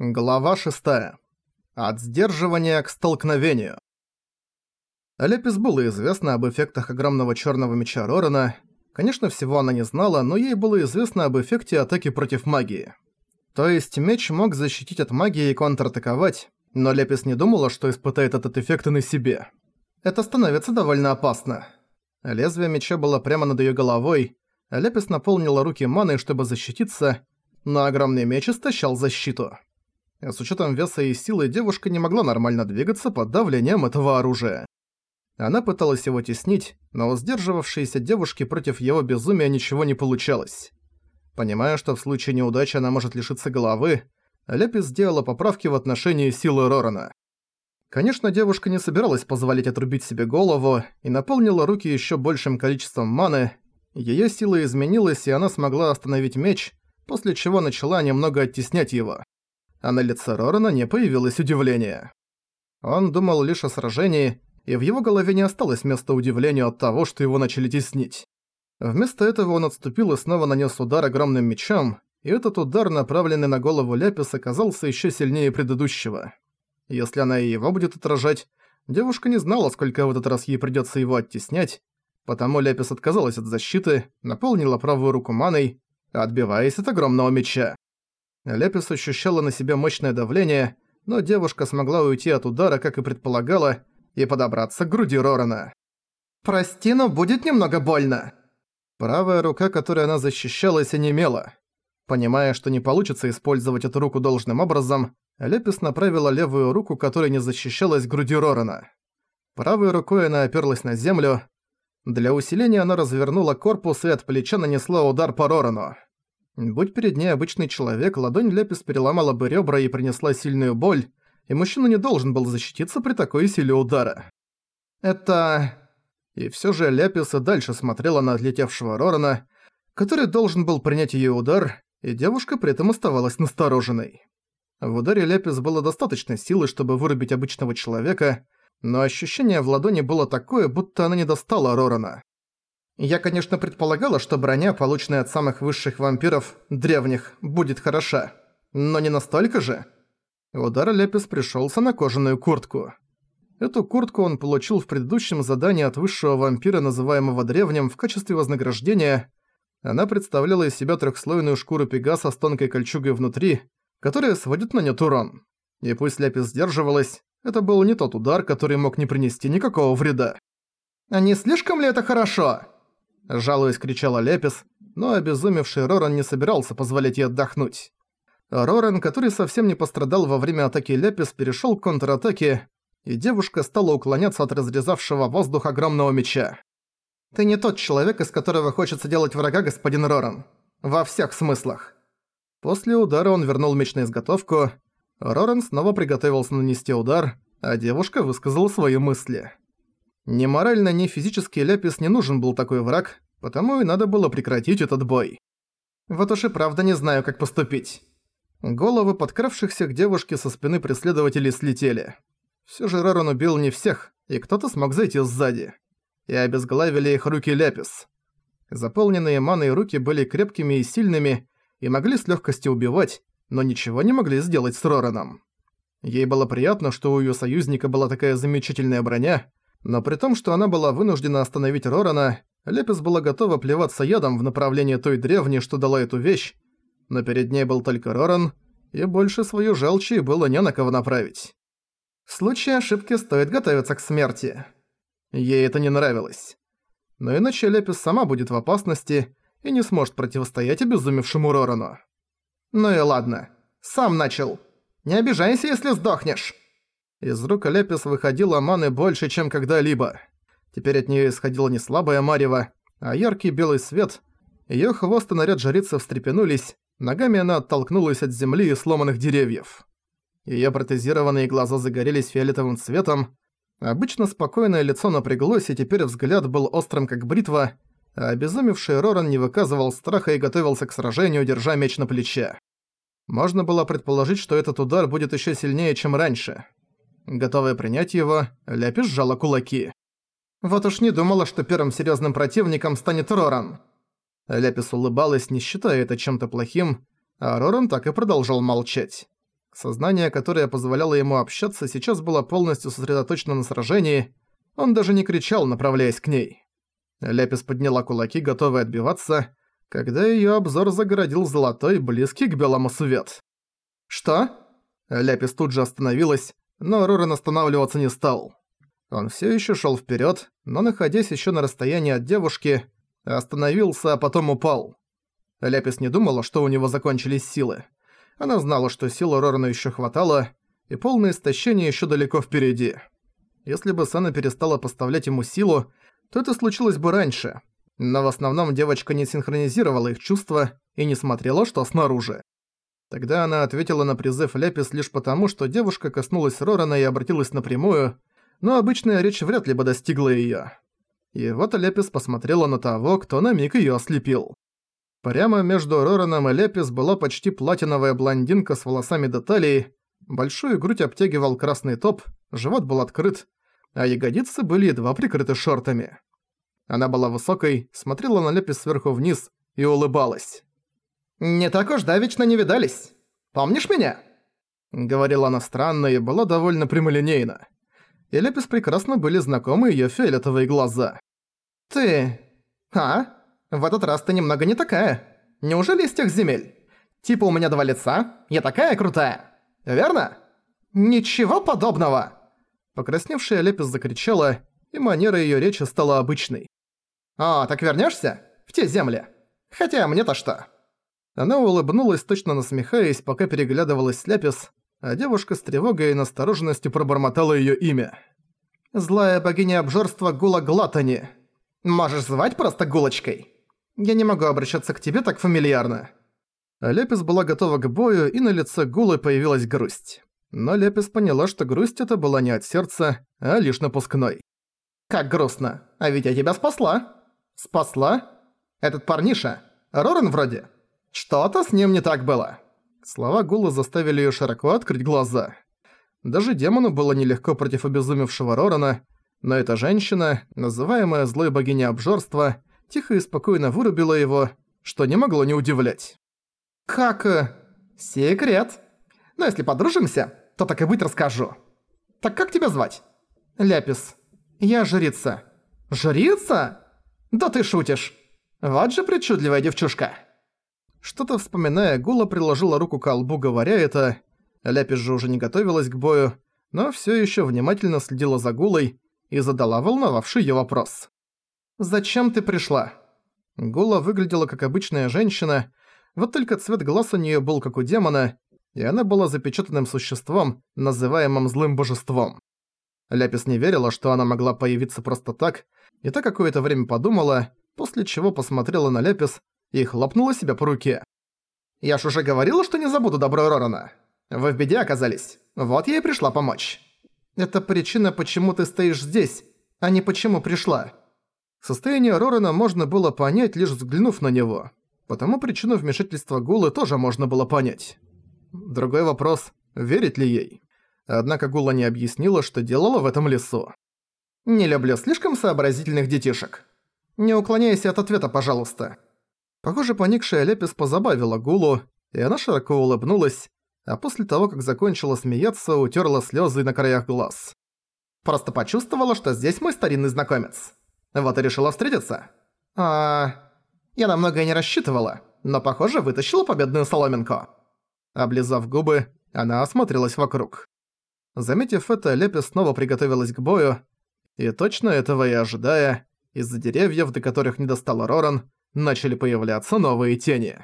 Глава 6. От сдерживания к столкновению. Лепис было известно об эффектах огромного черного меча Рорана. Конечно, всего она не знала, но ей было известно об эффекте атаки против магии. То есть меч мог защитить от магии и контратаковать, но Лепис не думала, что испытает этот эффект и на себе. Это становится довольно опасно. Лезвие меча было прямо над её головой, Лепис наполнила руки маной, чтобы защититься, но огромный меч истощал защиту. С учетом веса и силы девушка не могла нормально двигаться под давлением этого оружия. Она пыталась его теснить, но у сдерживавшейся девушки против его безумия ничего не получалось. Понимая, что в случае неудачи она может лишиться головы, Лепис сделала поправки в отношении силы Рорана. Конечно, девушка не собиралась позволить отрубить себе голову и наполнила руки еще большим количеством маны. Ее сила изменилась, и она смогла остановить меч, после чего начала немного оттеснять его а на лице Рорана не появилось удивления. Он думал лишь о сражении, и в его голове не осталось места удивлению от того, что его начали теснить. Вместо этого он отступил и снова нанес удар огромным мечом, и этот удар, направленный на голову Ляпис, оказался еще сильнее предыдущего. Если она и его будет отражать, девушка не знала, сколько в этот раз ей придется его оттеснять, потому Ляпис отказалась от защиты, наполнила правую руку маной, отбиваясь от огромного меча. Лепис ощущала на себе мощное давление, но девушка смогла уйти от удара, как и предполагала, и подобраться к груди Рорана. «Прости, но будет немного больно». Правая рука, которой она защищалась, онемела. Понимая, что не получится использовать эту руку должным образом, Лепис направила левую руку, которая не защищалась к груди Рорана. Правой рукой она оперлась на землю. Для усиления она развернула корпус и от плеча нанесла удар по Рорану. Будь перед ней обычный человек, ладонь Лепис переломала бы ребра и принесла сильную боль, и мужчина не должен был защититься при такой силе удара. Это... И всё же Лепис и дальше смотрела на отлетевшего Рорана, который должен был принять её удар, и девушка при этом оставалась настороженной. В ударе Лепис было достаточно силы, чтобы вырубить обычного человека, но ощущение в ладони было такое, будто она не достала Рорана. Я, конечно, предполагала, что броня, полученная от самых высших вампиров, древних, будет хороша. Но не настолько же. Удар Лепис пришелся на кожаную куртку. Эту куртку он получил в предыдущем задании от высшего вампира, называемого древним, в качестве вознаграждения. Она представляла из себя трехслойную шкуру пегаса с тонкой кольчугой внутри, которая сводит на нет урон. И пусть Лепис сдерживалась, это был не тот удар, который мог не принести никакого вреда. «А не слишком ли это хорошо?» Жалуясь, кричала Лепис, но обезумевший Роран не собирался позволять ей отдохнуть. Роран, который совсем не пострадал во время атаки Лепис, перешёл к контратаке, и девушка стала уклоняться от разрезавшего воздух огромного меча. «Ты не тот человек, из которого хочется делать врага, господин Роран. Во всех смыслах». После удара он вернул меч на изготовку. Роран снова приготовился нанести удар, а девушка высказала свои мысли. Ни морально, ни физически Ляпис не нужен был такой враг, потому и надо было прекратить этот бой. Вот уж и правда не знаю, как поступить. Головы подкравшихся к девушке со спины преследователей слетели. Всё же Роран убил не всех, и кто-то смог зайти сзади. И обезглавили их руки Ляпис. Заполненные маной руки были крепкими и сильными, и могли с лёгкостью убивать, но ничего не могли сделать с Рораном. Ей было приятно, что у её союзника была такая замечательная броня, но при том, что она была вынуждена остановить Рорана, Лепис была готова плеваться ядом в направлении той древней, что дала эту вещь, но перед ней был только Роран, и больше свою желчи было не на кого направить. В случае ошибки стоит готовиться к смерти. Ей это не нравилось. Но иначе Лепис сама будет в опасности и не сможет противостоять обезумевшему Рорану. Ну и ладно. Сам начал. Не обижайся, если сдохнешь. Из рук Лепис выходила маны больше, чем когда-либо. Теперь от неё исходила не слабая марево, а яркий белый свет. Её хвост и наряд жрицы встрепенулись, ногами она оттолкнулась от земли и сломанных деревьев. Её протезированные глаза загорелись фиолетовым цветом. Обычно спокойное лицо напряглось, и теперь взгляд был острым как бритва, а обезумевший Роран не выказывал страха и готовился к сражению, держа меч на плече. Можно было предположить, что этот удар будет ещё сильнее, чем раньше. Готовая принять его, Ляпис сжала кулаки. «Вот уж не думала, что первым серьёзным противником станет Роран». Ляпис улыбалась, не считая это чем-то плохим, а Роран так и продолжал молчать. Сознание, которое позволяло ему общаться, сейчас было полностью сосредоточено на сражении. Он даже не кричал, направляясь к ней. Ляпис подняла кулаки, готовая отбиваться, когда её обзор загородил золотой, близкий к белому свет. «Что?» Ляпис тут же остановилась, но Рорен останавливаться не стал. Он всё ещё шёл вперёд, но находясь ещё на расстоянии от девушки, остановился, а потом упал. Ляпис не думала, что у него закончились силы. Она знала, что силы Рорана ещё хватало, и полное истощение ещё далеко впереди. Если бы Сана перестала поставлять ему силу, то это случилось бы раньше. Но в основном девочка не синхронизировала их чувства и не смотрела, что снаружи. Тогда она ответила на призыв Ляпис лишь потому, что девушка коснулась Рорана и обратилась напрямую, но обычная речь вряд ли бы достигла её. И вот Лепис посмотрела на того, кто на миг её ослепил. Прямо между Рораном и Лепис была почти платиновая блондинка с волосами до талии, большую грудь обтягивал красный топ, живот был открыт, а ягодицы были едва прикрыты шортами. Она была высокой, смотрела на Лепис сверху вниз и улыбалась. «Не так уж давечно не видались. Помнишь меня?» Говорила она странно и была довольно прямолинейна. И Лепис прекрасно были знакомы её фиолетовые глаза. «Ты... А? В этот раз ты немного не такая. Неужели из тех земель? Типа у меня два лица, я такая крутая. Верно?» «Ничего подобного!» Покрасневшая Лепис закричала, и манера её речи стала обычной. «О, так вернёшься? В те земли? Хотя мне-то что?» Она улыбнулась, точно насмехаясь, пока переглядывалась с Ляпис, а девушка с тревогой и настороженностью пробормотала её имя. «Злая богиня обжорства Гула Глатани. Можешь звать просто Гулочкой? Я не могу обращаться к тебе так фамильярно». Лепис была готова к бою, и на лице Гулы появилась грусть. Но Лепис поняла, что грусть это была не от сердца, а лишь напускной. «Как грустно. А ведь я тебя спасла». «Спасла? Этот парниша? Рорен вроде? Что-то с ним не так было». Слова Гулы заставили её широко открыть глаза. Даже демону было нелегко против обезумевшего Рорана, но эта женщина, называемая злой богиней обжорства, тихо и спокойно вырубила его, что не могло не удивлять. «Как... Э, секрет. Но если подружимся, то так и быть расскажу. Так как тебя звать?» «Ляпис. Я жрица». «Жрица? Да ты шутишь. Вот же причудливая девчушка». Что-то вспоминая, Гула приложила руку к колбу, говоря это. Ляпис же уже не готовилась к бою, но всё ещё внимательно следила за Гулой и задала волновавший её вопрос. «Зачем ты пришла?» Гула выглядела как обычная женщина, вот только цвет глаз у неё был как у демона, и она была запечатанным существом, называемым злым божеством. Ляпис не верила, что она могла появиться просто так, и так какое-то время подумала, после чего посмотрела на Ляпис и хлопнула себя по руке. «Я ж уже говорила, что не забуду добро Рорана. Вы в беде оказались. Вот я и пришла помочь. Это причина, почему ты стоишь здесь, а не почему пришла». Состояние Рорана можно было понять, лишь взглянув на него. Потому причину вмешательства Гулы тоже можно было понять. Другой вопрос – верить ли ей? Однако Гула не объяснила, что делала в этом лесу. «Не люблю слишком сообразительных детишек. Не уклоняйся от ответа, пожалуйста». Похоже, поникшая Лепис позабавила Гулу, и она широко улыбнулась, а после того, как закончила смеяться, утерла слезы на краях глаз. «Просто почувствовала, что здесь мой старинный знакомец. Вот и решила встретиться. А... Я на многое не рассчитывала, но, похоже, вытащила победную соломинку». Облизав губы, она осмотрелась вокруг. Заметив это, Лепис снова приготовилась к бою, и точно этого и ожидая, из-за деревьев, до которых не достала Роран, начали появляться новые тени.